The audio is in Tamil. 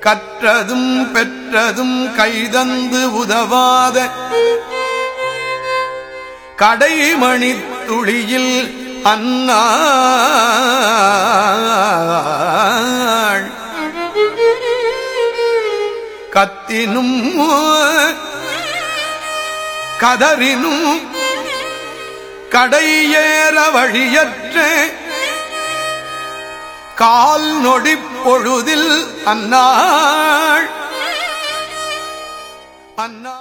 கற்றதும் பெற்றதும் கைதந்து உதவாத கடைமணி துளியில் அன்னாள். கத்தினும் கதறினும் கடையேற வழியற்ற கால் நொடி பொழுதில் அன்னாள். அண்ணா